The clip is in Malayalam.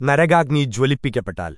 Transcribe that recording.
നരകാഗ്നി ജ്വലിപ്പിക്കപ്പെട്ടാൽ